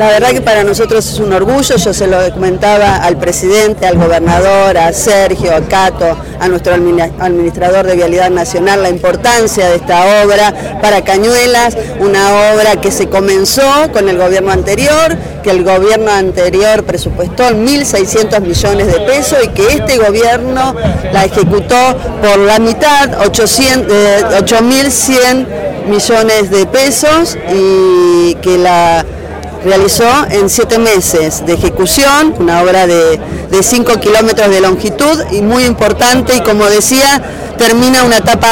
La verdad que para nosotros es un orgullo, yo se lo comentaba al presidente, al gobernador, a Sergio, a Cato, a nuestro administrador de Vialidad Nacional, la importancia de esta obra para Cañuelas, una obra que se comenzó con el gobierno anterior, que el gobierno anterior presupuestó 1.600 millones de pesos y que este gobierno la ejecutó por la mitad, 8.100 millones de pesos y que la realizó en siete meses de ejecución, una obra de, de 5 kilómetros de longitud y muy importante y como decía, termina una etapa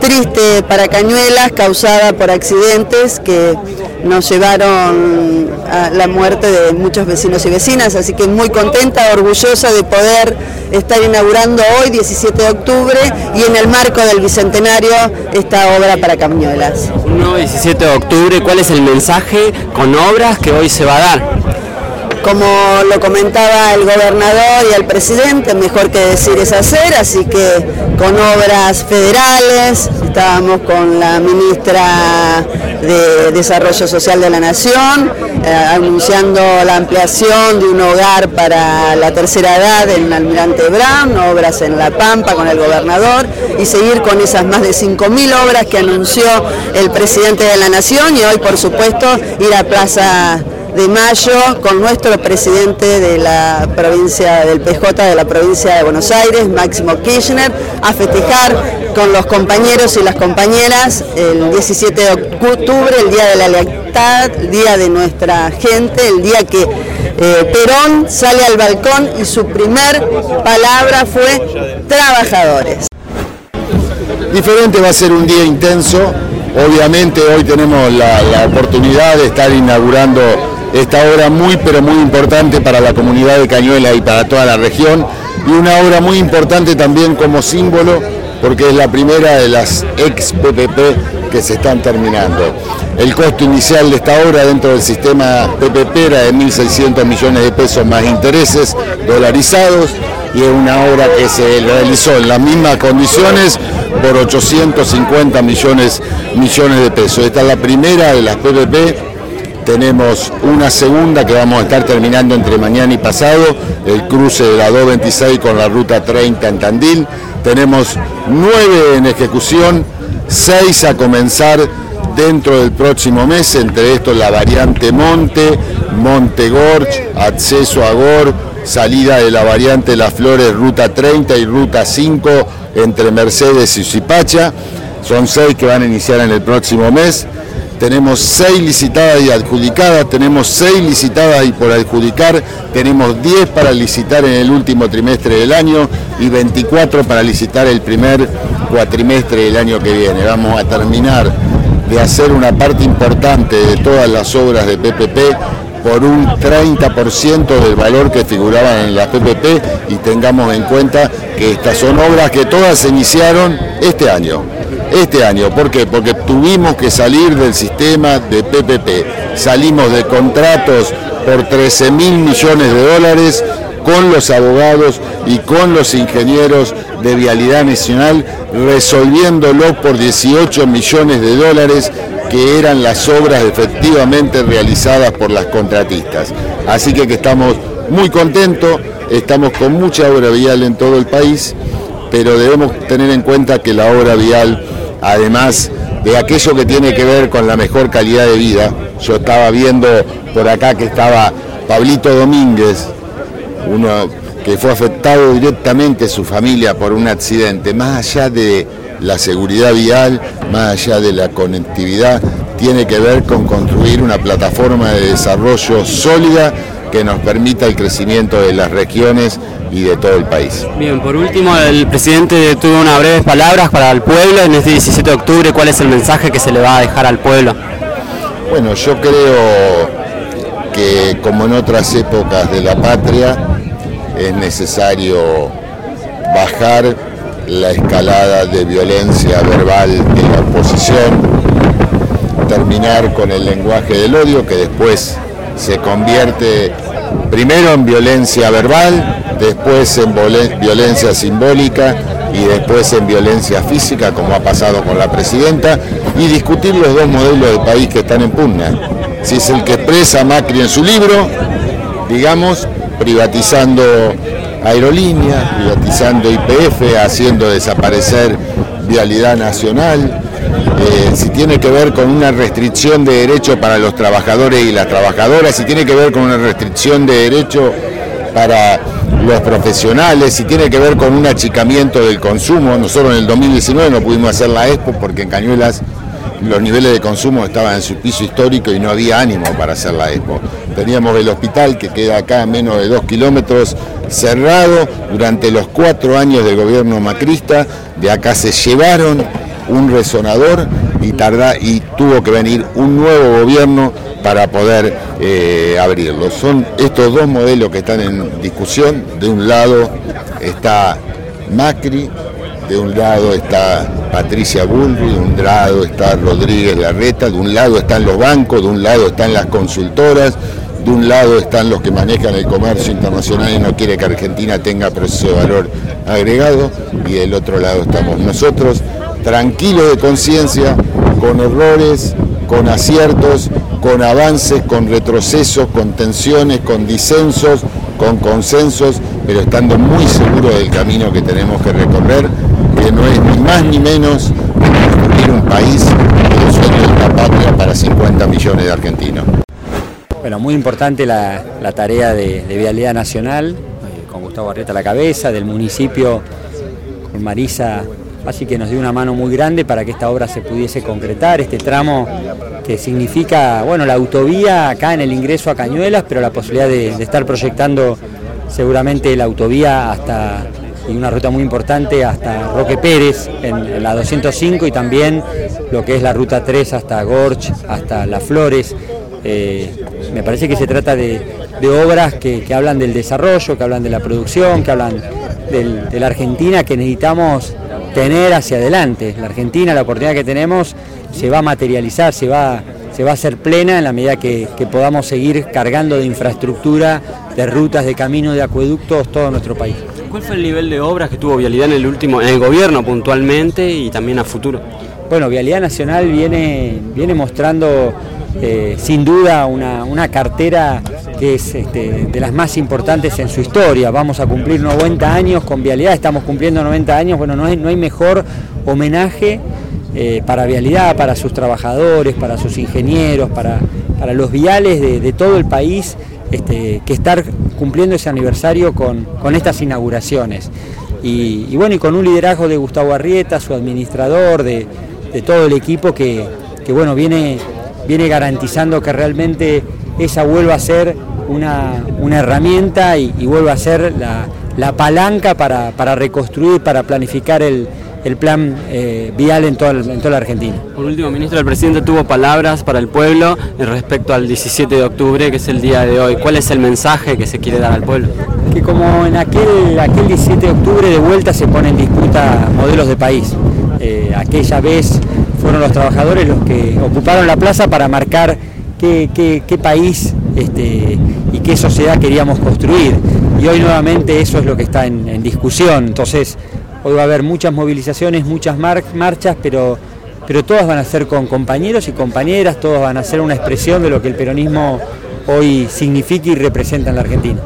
triste para Cañuelas causada por accidentes que nos llevaron a la muerte de muchos vecinos y vecinas, así que muy contenta, orgullosa de poder estar inaugurando hoy, 17 de octubre, y en el marco del Bicentenario, esta obra para Cañuelas. 17 de octubre, ¿cuál es el mensaje con obras que hoy se va a dar? Como lo comentaba el gobernador y el presidente, mejor que decir es hacer, así que con obras federales, estábamos con la ministra de Desarrollo Social de la Nación, eh, anunciando la ampliación de un hogar para la tercera edad en Almirante Brown, obras en La Pampa con el gobernador, y seguir con esas más de 5.000 obras que anunció el presidente de la Nación y hoy, por supuesto, ir a Plaza de mayo con nuestro presidente de la provincia del PJ de la provincia de Buenos Aires, Máximo Kirchner, a festejar con los compañeros y las compañeras el 17 de octubre, el Día de la Lealtad, el Día de nuestra gente, el día que eh, Perón sale al balcón y su primer palabra fue trabajadores. Diferente va a ser un día intenso, obviamente hoy tenemos la, la oportunidad de estar inaugurando esta obra muy pero muy importante para la comunidad de Cañuela y para toda la región y una obra muy importante también como símbolo porque es la primera de las ex PPP que se están terminando. El costo inicial de esta obra dentro del sistema PPP era de 1.600 millones de pesos más intereses dolarizados y es una obra que se realizó en las mismas condiciones por 850 millones, millones de pesos. Esta es la primera de las PPP tenemos una segunda que vamos a estar terminando entre mañana y pasado, el cruce de la 226 con la ruta 30 en Tandil. Tenemos nueve en ejecución, seis a comenzar dentro del próximo mes, entre estos la variante Monte, Monte Gorch, acceso a Gor, salida de la variante Las Flores, ruta 30 y ruta 5 entre Mercedes y Zipacha. Son seis que van a iniciar en el próximo mes tenemos seis licitadas y adjudicadas, tenemos seis licitadas y por adjudicar, tenemos 10 para licitar en el último trimestre del año y 24 para licitar el primer cuatrimestre del año que viene. Vamos a terminar de hacer una parte importante de todas las obras de PPP por un 30% del valor que figuraban en la PPP y tengamos en cuenta que estas son obras que todas se iniciaron este año este año. ¿Por qué? Porque tuvimos que salir del sistema de PPP. Salimos de contratos por 13 mil millones de dólares con los abogados y con los ingenieros de Vialidad Nacional, resolviéndolo por 18 millones de dólares que eran las obras efectivamente realizadas por las contratistas. Así que, que estamos muy contentos, estamos con mucha obra vial en todo el país, pero debemos tener en cuenta que la obra vial además de aquello que tiene que ver con la mejor calidad de vida. Yo estaba viendo por acá que estaba Pablito Domínguez, uno que fue afectado directamente su familia por un accidente, más allá de la seguridad vial, más allá de la conectividad, tiene que ver con construir una plataforma de desarrollo sólida que nos permita el crecimiento de las regiones y de todo el país. Bien, por último, el presidente tuvo unas breves palabras para el pueblo en este 17 de octubre. ¿Cuál es el mensaje que se le va a dejar al pueblo? Bueno, yo creo que como en otras épocas de la patria es necesario bajar la escalada de violencia verbal de la oposición, terminar con el lenguaje del odio que después se convierte primero en violencia verbal, después en violencia simbólica y después en violencia física, como ha pasado con la presidenta, y discutir los dos modelos de país que están en pugna. si es el que expresa Macri en su libro, digamos, privatizando aerolíneas, privatizando IPF, haciendo desaparecer vialidad nacional, eh, si tiene que ver con una restricción de derecho para los trabajadores y las trabajadoras, si tiene que ver con una restricción de derecho para los profesionales, si tiene que ver con un achicamiento del consumo. Nosotros en el 2019 no pudimos hacer la expo porque en Cañuelas los niveles de consumo estaban en su piso histórico y no había ánimo para hacer la expo. Teníamos el hospital que queda acá a menos de dos kilómetros cerrado durante los cuatro años del gobierno macrista. De acá se llevaron un resonador y, tarda, y tuvo que venir un nuevo gobierno para poder eh, abrirlo. Son estos dos modelos que están en discusión. De un lado está Macri, de un lado está Patricia Bullrich, de un lado está Rodríguez Larreta, de un lado están los bancos, de un lado están las consultoras, de un lado están los que manejan el comercio internacional y no quiere que Argentina tenga proceso de valor agregado, y del otro lado estamos nosotros, tranquilos de conciencia, con errores, con aciertos, con avances, con retrocesos, con tensiones, con disensos, con consensos, pero estando muy seguros del camino que tenemos que recorrer, que no es ni más ni menos construir un país que el sueño de una patria para 50 millones de argentinos. Bueno, muy importante la, tarea de, Vialidad Nacional, eh, con Gustavo Arrieta a la cabeza, del municipio, con Marisa, así que nos dio una mano muy grande para que esta obra se pudiese concretar, este tramo que significa, bueno, la autovía acá en el ingreso a Cañuelas, pero la posibilidad de, estar proyectando seguramente la autovía hasta y una ruta muy importante hasta Roque Pérez en, la 205 y también lo que es la ruta 3 hasta Gorch, hasta Las Flores. Eh, me parece que se trata de, obras que, hablan del desarrollo, que hablan de la producción, que hablan de la Argentina que necesitamos tener hacia adelante. La Argentina, la oportunidad que tenemos, se va a materializar, se va, se va a hacer plena en la medida que, podamos seguir cargando de infraestructura, de rutas, de caminos, de acueductos todo nuestro país. ¿Cuál fue el nivel de obras que tuvo Vialidad en el último, en el gobierno puntualmente y también a futuro? Bueno, Vialidad Nacional viene, viene mostrando eh, sin duda una, cartera que es este, de las más importantes en su historia. Vamos a cumplir 90 años con Vialidad, estamos cumpliendo 90 años, bueno, no hay, no hay mejor homenaje eh, para Vialidad, para sus trabajadores, para sus ingenieros, para, para los viales de, todo el país, este, que estar cumpliendo ese aniversario con, estas inauguraciones. Y, bueno, y con un liderazgo de Gustavo Arrieta, su administrador, de, todo el equipo que, que bueno, viene viene garantizando que realmente esa vuelva a ser una, herramienta y, vuelva a ser la, palanca para, reconstruir, para planificar el, plan eh, vial en toda, en toda la Argentina. Por último, ministro, el presidente tuvo palabras para el pueblo respecto al 17 de octubre, que es el día de hoy. ¿Cuál es el mensaje que se quiere dar al pueblo? Que como en aquel, aquel 17 de octubre de vuelta se pone en disputa modelos de país. Aquella vez fueron los trabajadores los que ocuparon la plaza para marcar qué, país este, y qué sociedad queríamos construir. Y hoy nuevamente eso es lo que está en, discusión. Entonces, hoy va a haber muchas movilizaciones, muchas marchas, pero, pero todas van a ser con compañeros y compañeras, todas van a ser una expresión de lo que el peronismo hoy significa y representa en la Argentina.